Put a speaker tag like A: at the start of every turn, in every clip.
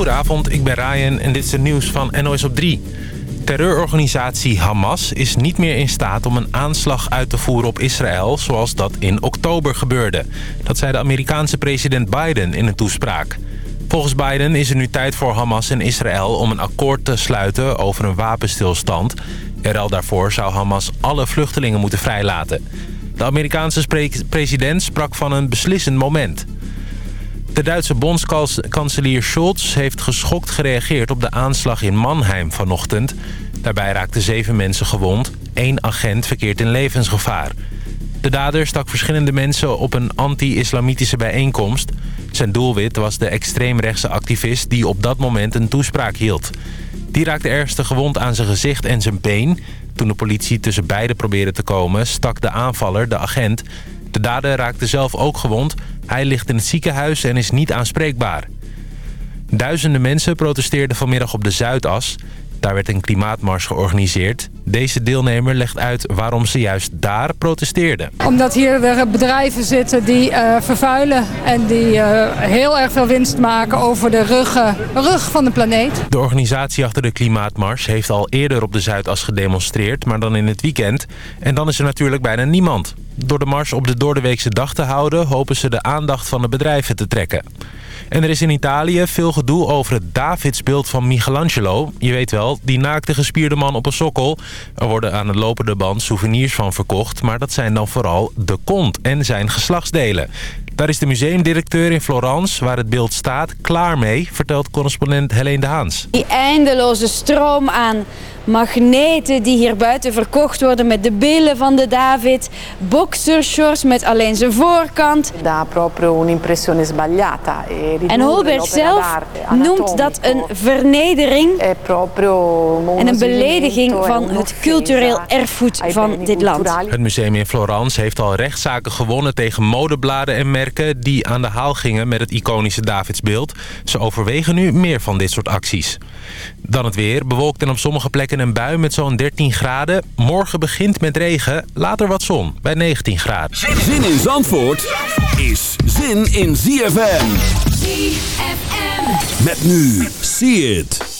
A: Goedenavond, ik ben Ryan en dit is het nieuws van NOS op 3. Terreurorganisatie Hamas is niet meer in staat om een aanslag uit te voeren op Israël... zoals dat in oktober gebeurde. Dat zei de Amerikaanse president Biden in een toespraak. Volgens Biden is het nu tijd voor Hamas en Israël om een akkoord te sluiten over een wapenstilstand. Er al daarvoor zou Hamas alle vluchtelingen moeten vrijlaten. De Amerikaanse president sprak van een beslissend moment... De Duitse bondskanselier Scholz heeft geschokt gereageerd op de aanslag in Mannheim vanochtend. Daarbij raakten zeven mensen gewond. Eén agent verkeert in levensgevaar. De dader stak verschillende mensen op een anti-islamitische bijeenkomst. Zijn doelwit was de extreemrechtse activist die op dat moment een toespraak hield. Die raakte ernstig gewond aan zijn gezicht en zijn been. Toen de politie tussen beiden probeerde te komen, stak de aanvaller, de agent... De dader raakte zelf ook gewond. Hij ligt in het ziekenhuis en is niet aanspreekbaar. Duizenden mensen protesteerden vanmiddag op de Zuidas. Daar werd een klimaatmars georganiseerd. Deze deelnemer legt uit waarom ze juist daar protesteerden.
B: Omdat hier weer bedrijven zitten die uh, vervuilen en die uh, heel erg veel winst maken over de rug, uh, rug van de planeet.
A: De organisatie achter de klimaatmars heeft al eerder op de Zuidas gedemonstreerd, maar dan in het weekend. En dan is er natuurlijk bijna niemand. Door de mars op de doordeweekse dag te houden hopen ze de aandacht van de bedrijven te trekken. En er is in Italië veel gedoe over het Davidsbeeld van Michelangelo. Je weet wel, die naakte gespierde man op een sokkel. Er worden aan de lopende band souvenirs van verkocht... maar dat zijn dan vooral de kont en zijn geslachtsdelen. Daar is de museumdirecteur in Florence, waar het beeld staat, klaar mee... vertelt correspondent Helene de Haans.
C: Die eindeloze stroom aan magneten die hier buiten verkocht worden met de billen van de David, boxershorts met alleen zijn voorkant.
D: Da proprio un'impressione sbagliata.
C: E en Holbert zelf noemt dat een vernedering en een belediging van het cultureel erfgoed van dit land.
A: Het museum in Florence heeft al rechtszaken gewonnen tegen modebladen en merken die aan de haal gingen met het iconische Davidsbeeld. Ze overwegen nu meer van dit soort acties. Dan het weer, bewolkt en op sommige plekken een bui met zo'n 13 graden. Morgen begint met regen, later wat zon bij 19 graden.
E: Zin in Zandvoort is zin in ZFM. ZFM. Met nu, see it.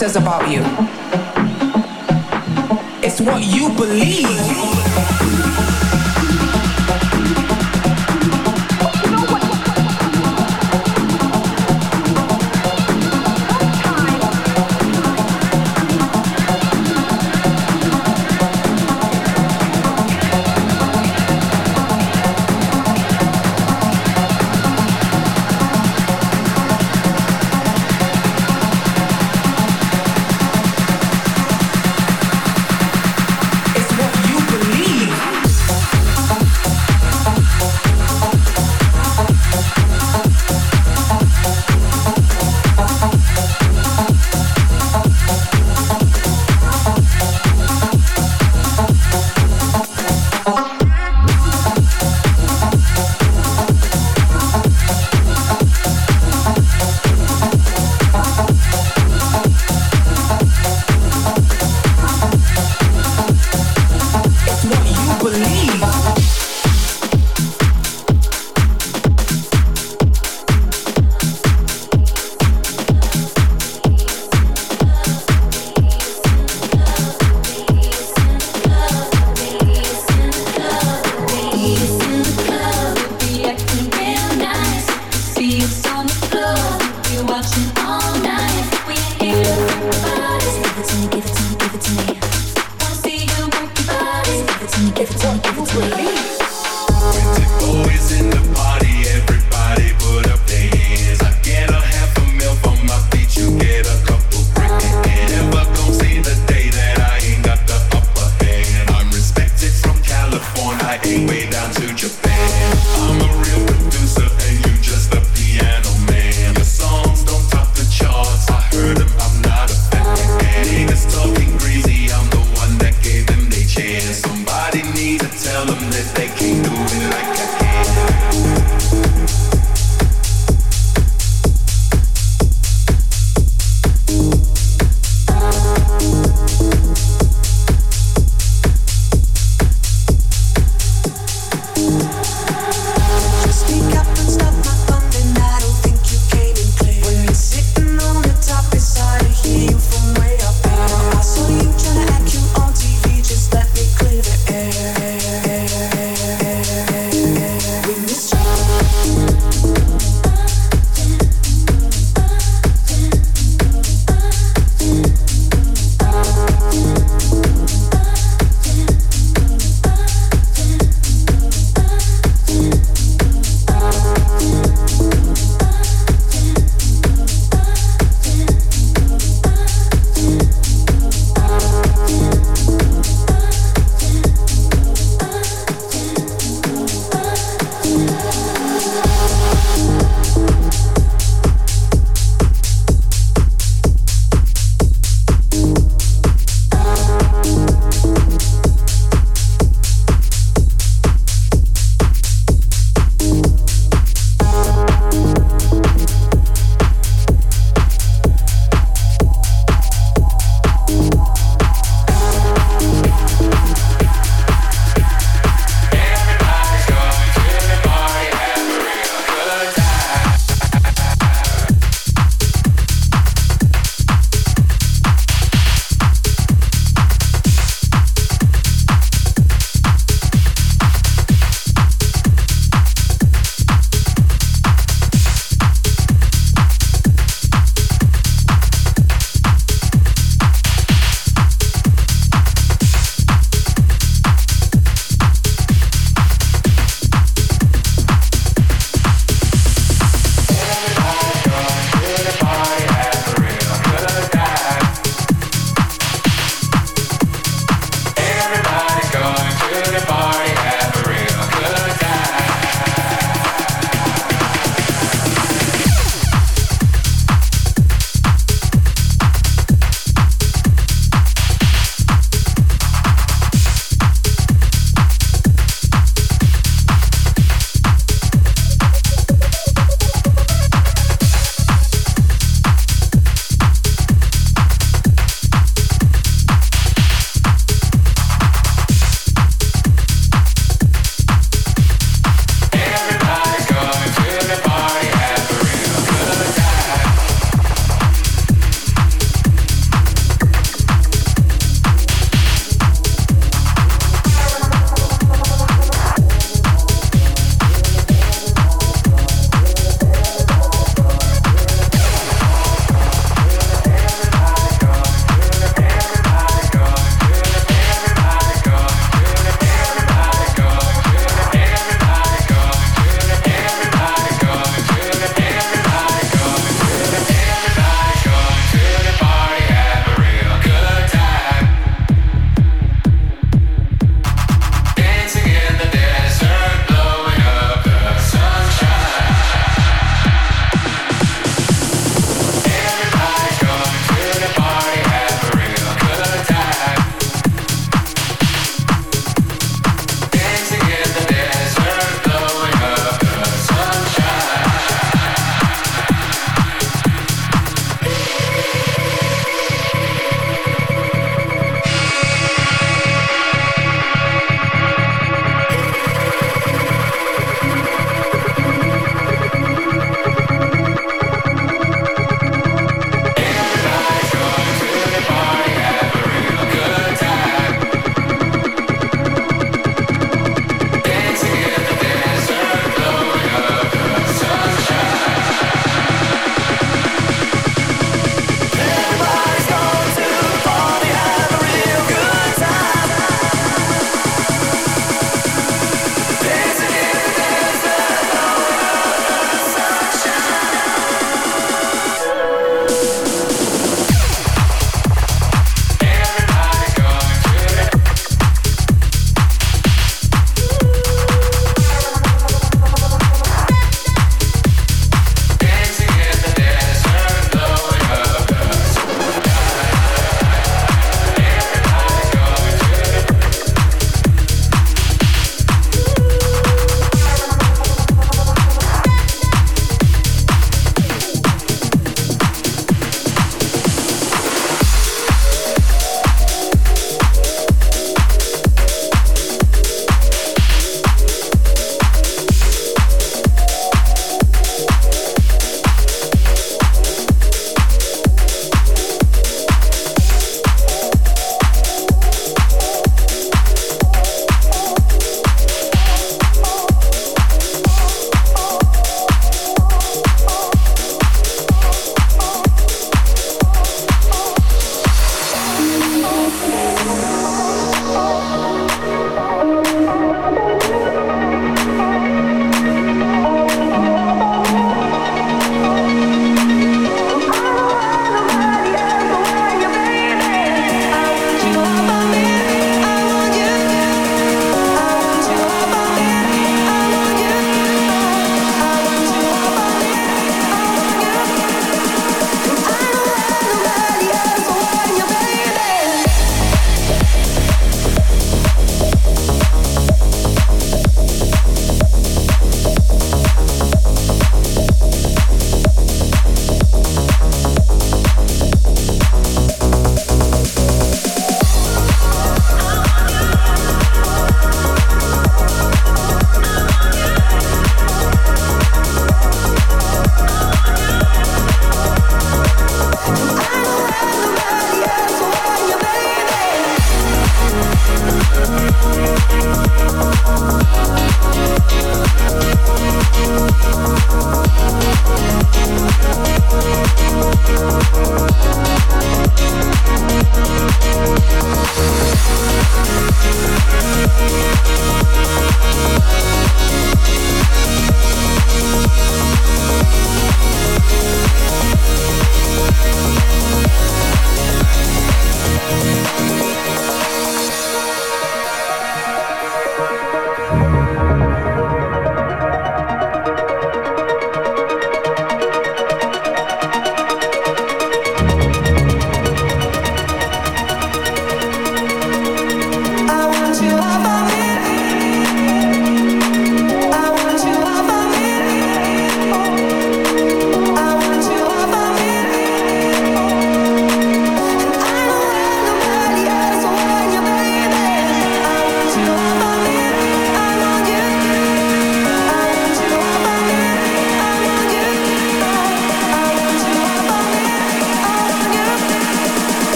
F: Says about you.